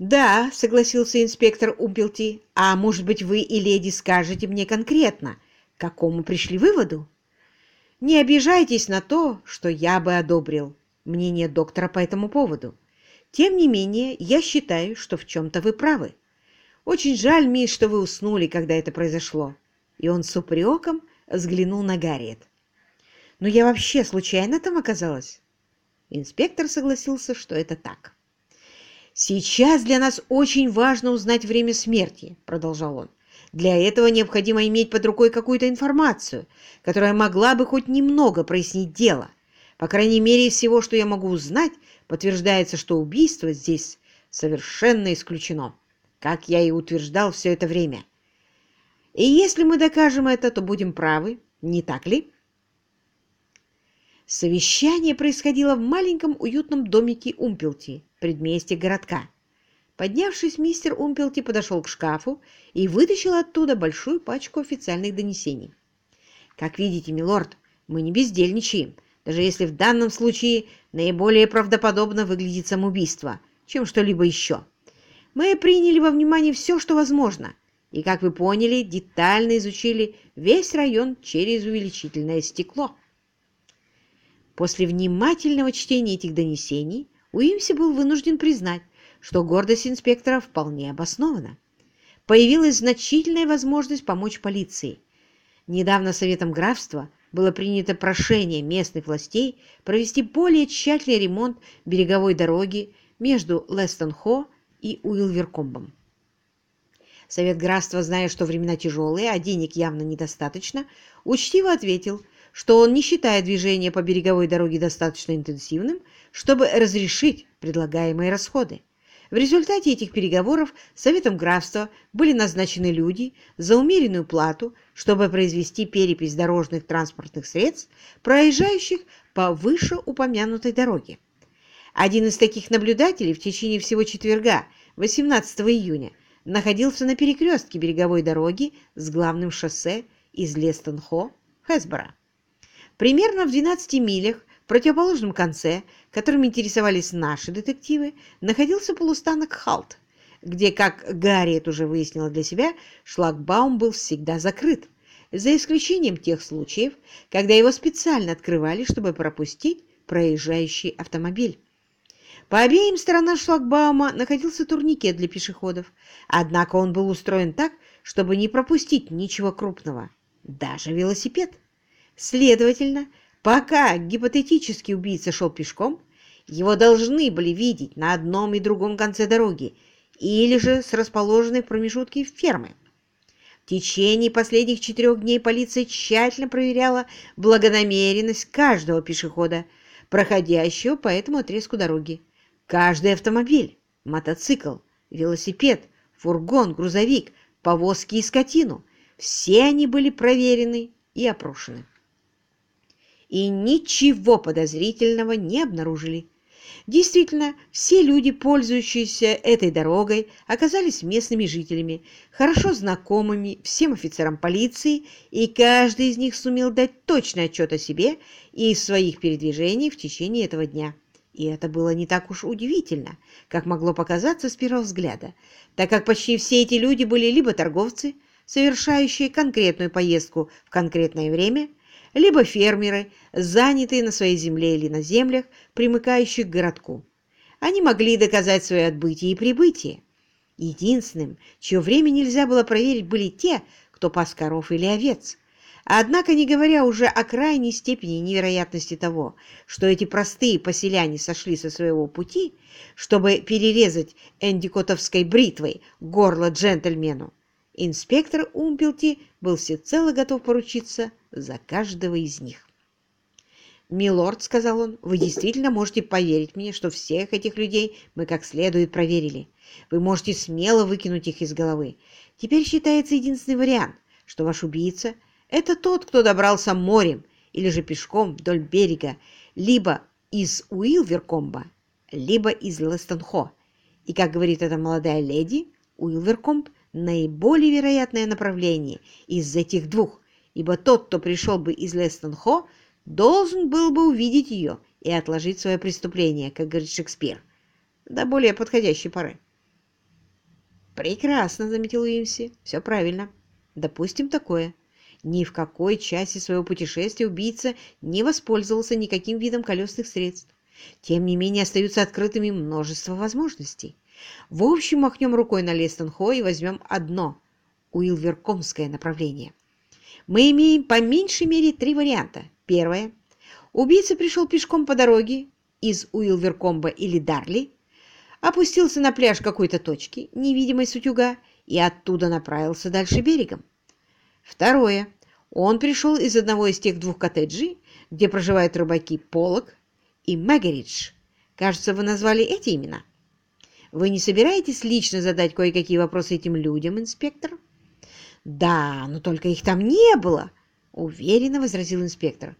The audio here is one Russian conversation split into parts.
«Да», — согласился инспектор Умпелти, «а может быть, вы и леди скажете мне конкретно, к какому пришли выводу?» «Не обижайтесь на то, что я бы одобрил мнение доктора по этому поводу. Тем не менее, я считаю, что в чем-то вы правы. Очень жаль, мисс, что вы уснули, когда это произошло». И он с упреком взглянул на Гарриет. «Но я вообще случайно там оказалась?» Инспектор согласился, что это так. «Сейчас для нас очень важно узнать время смерти», — продолжал он. «Для этого необходимо иметь под рукой какую-то информацию, которая могла бы хоть немного прояснить дело. По крайней мере, из всего, что я могу узнать, подтверждается, что убийство здесь совершенно исключено, как я и утверждал все это время. И если мы докажем это, то будем правы, не так ли?» Совещание происходило в маленьком уютном домике Умпелти, предместье городка. Поднявшись, мистер Умпелти подошел к шкафу и вытащил оттуда большую пачку официальных донесений. «Как видите, милорд, мы не бездельничаем, даже если в данном случае наиболее правдоподобно выглядит самоубийство, чем что-либо еще. Мы приняли во внимание все, что возможно, и, как вы поняли, детально изучили весь район через увеличительное стекло». После внимательного чтения этих донесений Уимси был вынужден признать, что гордость инспектора вполне обоснована. Появилась значительная возможность помочь полиции. Недавно Советом графства было принято прошение местных властей провести более тщательный ремонт береговой дороги между Лестон-Хо и Уилверкомбом. Совет графства, зная, что времена тяжелые, а денег явно недостаточно, учтиво ответил – что он не считает движение по береговой дороге достаточно интенсивным, чтобы разрешить предлагаемые расходы. В результате этих переговоров Советом графства были назначены люди за умеренную плату, чтобы произвести перепись дорожных транспортных средств, проезжающих по вышеупомянутой дороге. Один из таких наблюдателей в течение всего четверга, 18 июня, находился на перекрестке береговой дороги с главным шоссе из Лестон-Хо в Хесбора. Примерно в 12 милях в противоположном конце, которым интересовались наши детективы, находился полустанок Халт, где, как Гарриет уже выяснила для себя, шлагбаум был всегда закрыт, за исключением тех случаев, когда его специально открывали, чтобы пропустить проезжающий автомобиль. По обеим сторонам шлагбаума находился турникет для пешеходов, однако он был устроен так, чтобы не пропустить ничего крупного, даже велосипед. Следовательно, пока гипотетический убийца шел пешком, его должны были видеть на одном и другом конце дороги или же с расположенной в промежутке фермы. В течение последних четырех дней полиция тщательно проверяла благонамеренность каждого пешехода, проходящего по этому отрезку дороги. Каждый автомобиль, мотоцикл, велосипед, фургон, грузовик, повозки и скотину – все они были проверены и опрошены и ничего подозрительного не обнаружили. Действительно, все люди, пользующиеся этой дорогой, оказались местными жителями, хорошо знакомыми всем офицерам полиции, и каждый из них сумел дать точный отчет о себе и своих передвижениях в течение этого дня. И это было не так уж удивительно, как могло показаться с первого взгляда, так как почти все эти люди были либо торговцы, совершающие конкретную поездку в конкретное время, либо фермеры, занятые на своей земле или на землях, примыкающих к городку. Они могли доказать свое отбытие и прибытие. Единственным, чье время нельзя было проверить, были те, кто пас коров или овец. Однако, не говоря уже о крайней степени невероятности того, что эти простые поселяне сошли со своего пути, чтобы перерезать эндикотовской бритвой горло джентльмену, инспектор Умпелти был всецело готов поручиться за каждого из них. «Милорд», — сказал он, — «вы действительно можете поверить мне, что всех этих людей мы как следует проверили. Вы можете смело выкинуть их из головы. Теперь считается единственный вариант, что ваш убийца — это тот, кто добрался морем или же пешком вдоль берега, либо из Уилверкомба, либо из Лестонхо. И, как говорит эта молодая леди, Уилверкомб — наиболее вероятное направление из этих двух, ибо тот, кто пришел бы из Лестон-Хо, должен был бы увидеть ее и отложить свое преступление, как говорит Шекспир, до более подходящей поры. Прекрасно, заметил Уимси. Все правильно. Допустим такое. Ни в какой части своего путешествия убийца не воспользовался никаким видом колесных средств. Тем не менее, остаются открытыми множество возможностей. В общем, махнем рукой на Лестон-Хо и возьмем одно – Уилверкомское направление. Мы имеем по меньшей мере три варианта. Первое. Убийца пришел пешком по дороге из Уилверкомба или Дарли, опустился на пляж какой-то точки, невидимой с утюга, и оттуда направился дальше берегом. Второе. Он пришел из одного из тех двух коттеджей, где проживают рыбаки Полок и Мэгеридж. Кажется, вы назвали эти имена. Вы не собираетесь лично задать кое-какие вопросы этим людям, инспектор? Да, но только их там не было, уверенно возразил инспектор.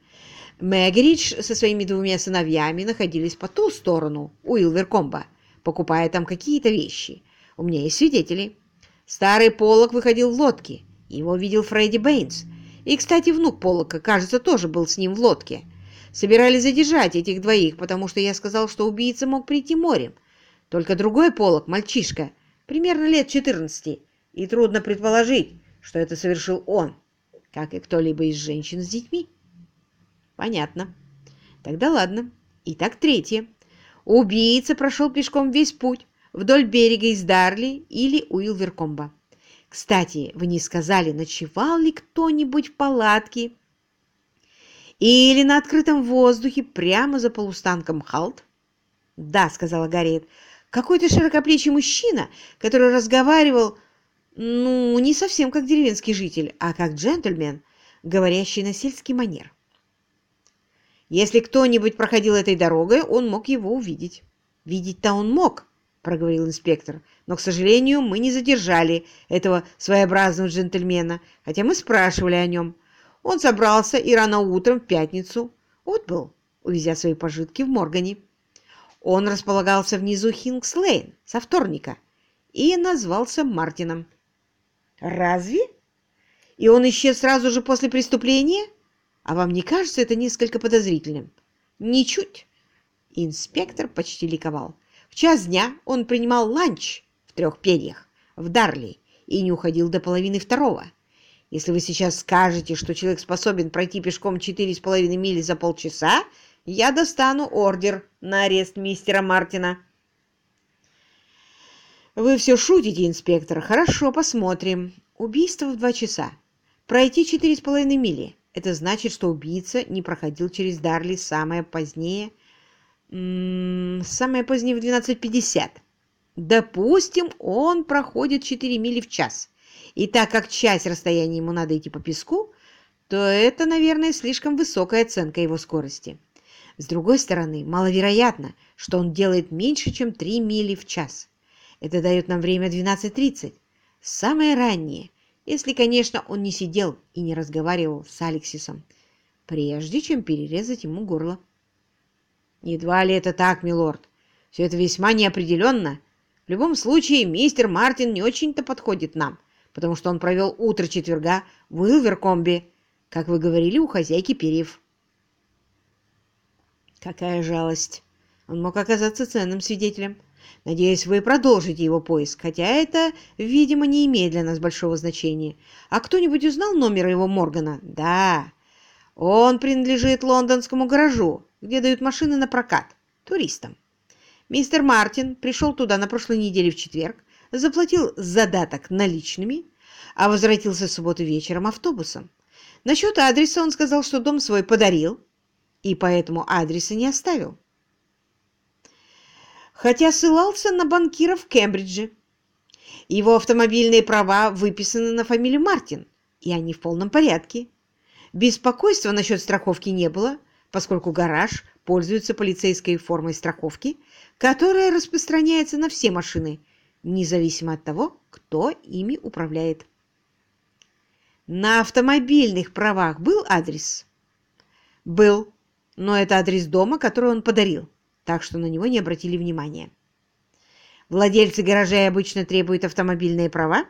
Мэгеридж со своими двумя сыновьями находились по ту сторону Уилверкомба, покупая там какие-то вещи. У меня есть свидетели. Старый Полок выходил в лодке. Его видел Фредди Бэйнс. И, кстати, внук Полока, кажется, тоже был с ним в лодке. Собирались задержать этих двоих, потому что я сказал, что убийца мог прийти морем. Только другой Полок, мальчишка, примерно лет 14, и трудно предположить, что это совершил он, как и кто-либо из женщин с детьми. Понятно. Тогда ладно. Итак, третье. Убийца прошел пешком весь путь вдоль берега из Дарли или Уилверкомба. Кстати, вы не сказали, ночевал ли кто-нибудь в палатке или на открытом воздухе прямо за полустанком Халт? Да, сказала Гарриет. Какой-то широкоплечий мужчина, который разговаривал, ну, не совсем как деревенский житель, а как джентльмен, говорящий на сельский манер. Если кто-нибудь проходил этой дорогой, он мог его увидеть. Видеть-то он мог, проговорил инспектор, но, к сожалению, мы не задержали этого своеобразного джентльмена, хотя мы спрашивали о нем. Он собрался и рано утром в пятницу отбыл, увезя свои пожитки в Моргане. Он располагался внизу Хингс-Лейн со вторника и назвался Мартином. «Разве? И он исчез сразу же после преступления?» А вам не кажется это несколько подозрительным? Ничуть. Инспектор почти ликовал. В час дня он принимал ланч в трех перьях в Дарли и не уходил до половины второго. Если вы сейчас скажете, что человек способен пройти пешком четыре с половиной мили за полчаса, я достану ордер на арест мистера Мартина. Вы все шутите, инспектор. Хорошо, посмотрим. Убийство в два часа. Пройти четыре с половиной мили. Это значит, что убийца не проходил через Дарли самое позднее, самое позднее в 12.50. Допустим, он проходит 4 мили в час. И так как часть расстояния ему надо идти по песку, то это, наверное, слишком высокая оценка его скорости. С другой стороны, маловероятно, что он делает меньше, чем 3 мили в час. Это дает нам время 12.30. Самое раннее, если, конечно, он не сидел и не разговаривал с Алексисом, прежде чем перерезать ему горло. Едва ли это так, милорд. Все это весьма неопределенно. В любом случае, мистер Мартин не очень-то подходит нам, потому что он провел утро четверга в Уилверкомбе, как вы говорили, у хозяйки перьев. Какая жалость. Он мог оказаться ценным свидетелем. Надеюсь, вы продолжите его поиск, хотя это, видимо, не имеет для нас большого значения. А кто-нибудь узнал номер его Моргана? Да, он принадлежит лондонскому гаражу, где дают машины на прокат туристам. Мистер Мартин пришел туда на прошлой неделе в четверг, заплатил задаток наличными, а возвратился в субботу вечером автобусом. Насчет адреса он сказал, что дом свой подарил, и поэтому адреса не оставил хотя ссылался на банкира в Кембридже. Его автомобильные права выписаны на фамилию Мартин, и они в полном порядке. Беспокойства насчет страховки не было, поскольку гараж пользуется полицейской формой страховки, которая распространяется на все машины, независимо от того, кто ими управляет. На автомобильных правах был адрес? Был, но это адрес дома, который он подарил так что на него не обратили внимания. Владельцы гаражей обычно требуют автомобильные права?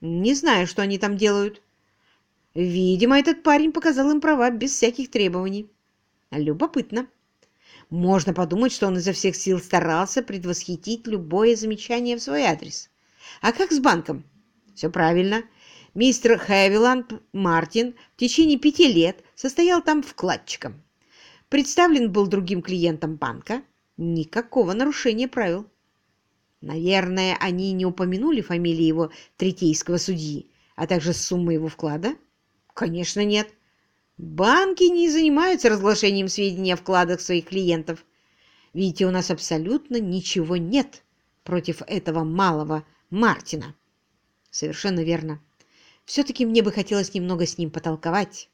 Не знаю, что они там делают. Видимо, этот парень показал им права без всяких требований. Любопытно. Можно подумать, что он изо всех сил старался предвосхитить любое замечание в свой адрес. А как с банком? Все правильно. Мистер Хэвиланд Мартин в течение пяти лет состоял там вкладчиком. Представлен был другим клиентам банка. Никакого нарушения правил. Наверное, они не упомянули фамилии его третейского судьи, а также суммы его вклада? Конечно, нет. Банки не занимаются разглашением сведений о вкладах своих клиентов. Видите, у нас абсолютно ничего нет против этого малого Мартина. Совершенно верно. Все-таки мне бы хотелось немного с ним потолковать.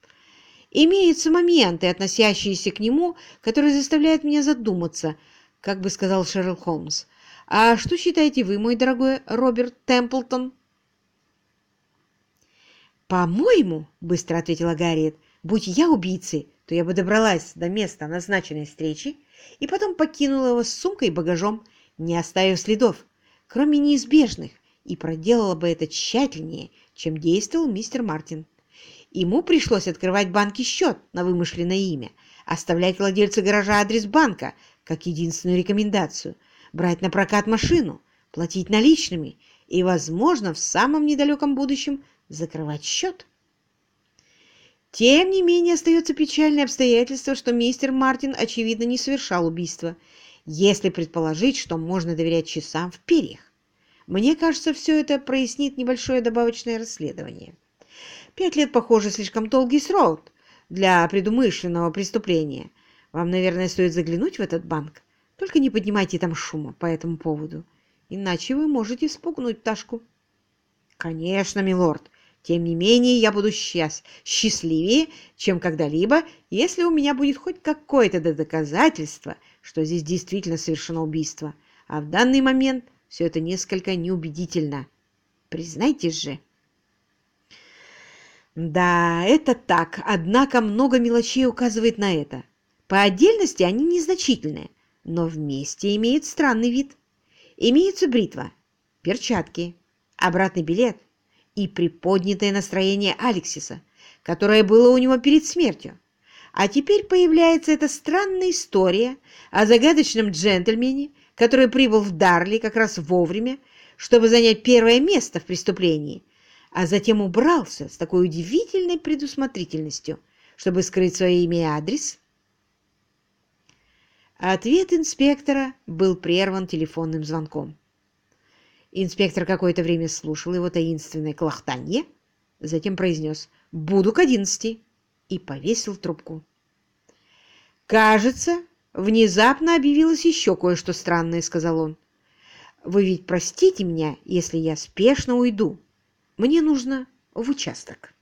Имеются моменты, относящиеся к нему, которые заставляют меня задуматься, как бы сказал Шерлок Холмс. А что считаете вы, мой дорогой Роберт Темплтон? «По-моему, — быстро ответила Гарриет, — будь я убийцей, то я бы добралась до места назначенной встречи и потом покинула его с сумкой и багажом, не оставив следов, кроме неизбежных, и проделала бы это тщательнее, чем действовал мистер Мартин. Ему пришлось открывать банки счет на вымышленное имя, оставлять владельцу гаража адрес банка как единственную рекомендацию, брать на прокат машину, платить наличными и, возможно, в самом недалеком будущем закрывать счет. Тем не менее, остается печальное обстоятельство, что мистер Мартин, очевидно, не совершал убийства, если предположить, что можно доверять часам в перьях. Мне кажется, все это прояснит небольшое добавочное расследование. Пять лет, похоже, слишком долгий срок для предумышленного преступления. Вам, наверное, стоит заглянуть в этот банк. Только не поднимайте там шума по этому поводу, иначе вы можете спугнуть Ташку. Конечно, милорд. Тем не менее, я буду счаст... счастливее, чем когда-либо, если у меня будет хоть какое-то доказательство, что здесь действительно совершено убийство. А в данный момент все это несколько неубедительно. Признайтесь же. Да, это так, однако много мелочей указывает на это. По отдельности они незначительные, но вместе имеют странный вид. Имеются бритва, перчатки, обратный билет и приподнятое настроение Алексиса, которое было у него перед смертью. А теперь появляется эта странная история о загадочном джентльмене, который прибыл в Дарли как раз вовремя, чтобы занять первое место в преступлении, а затем убрался с такой удивительной предусмотрительностью, чтобы скрыть свое имя и адрес? Ответ инспектора был прерван телефонным звонком. Инспектор какое-то время слушал его таинственное клохтанье, затем произнес «Буду к одиннадцати» и повесил трубку. «Кажется, внезапно объявилось еще кое-что странное», — сказал он. «Вы ведь простите меня, если я спешно уйду. Мне нужно в участок».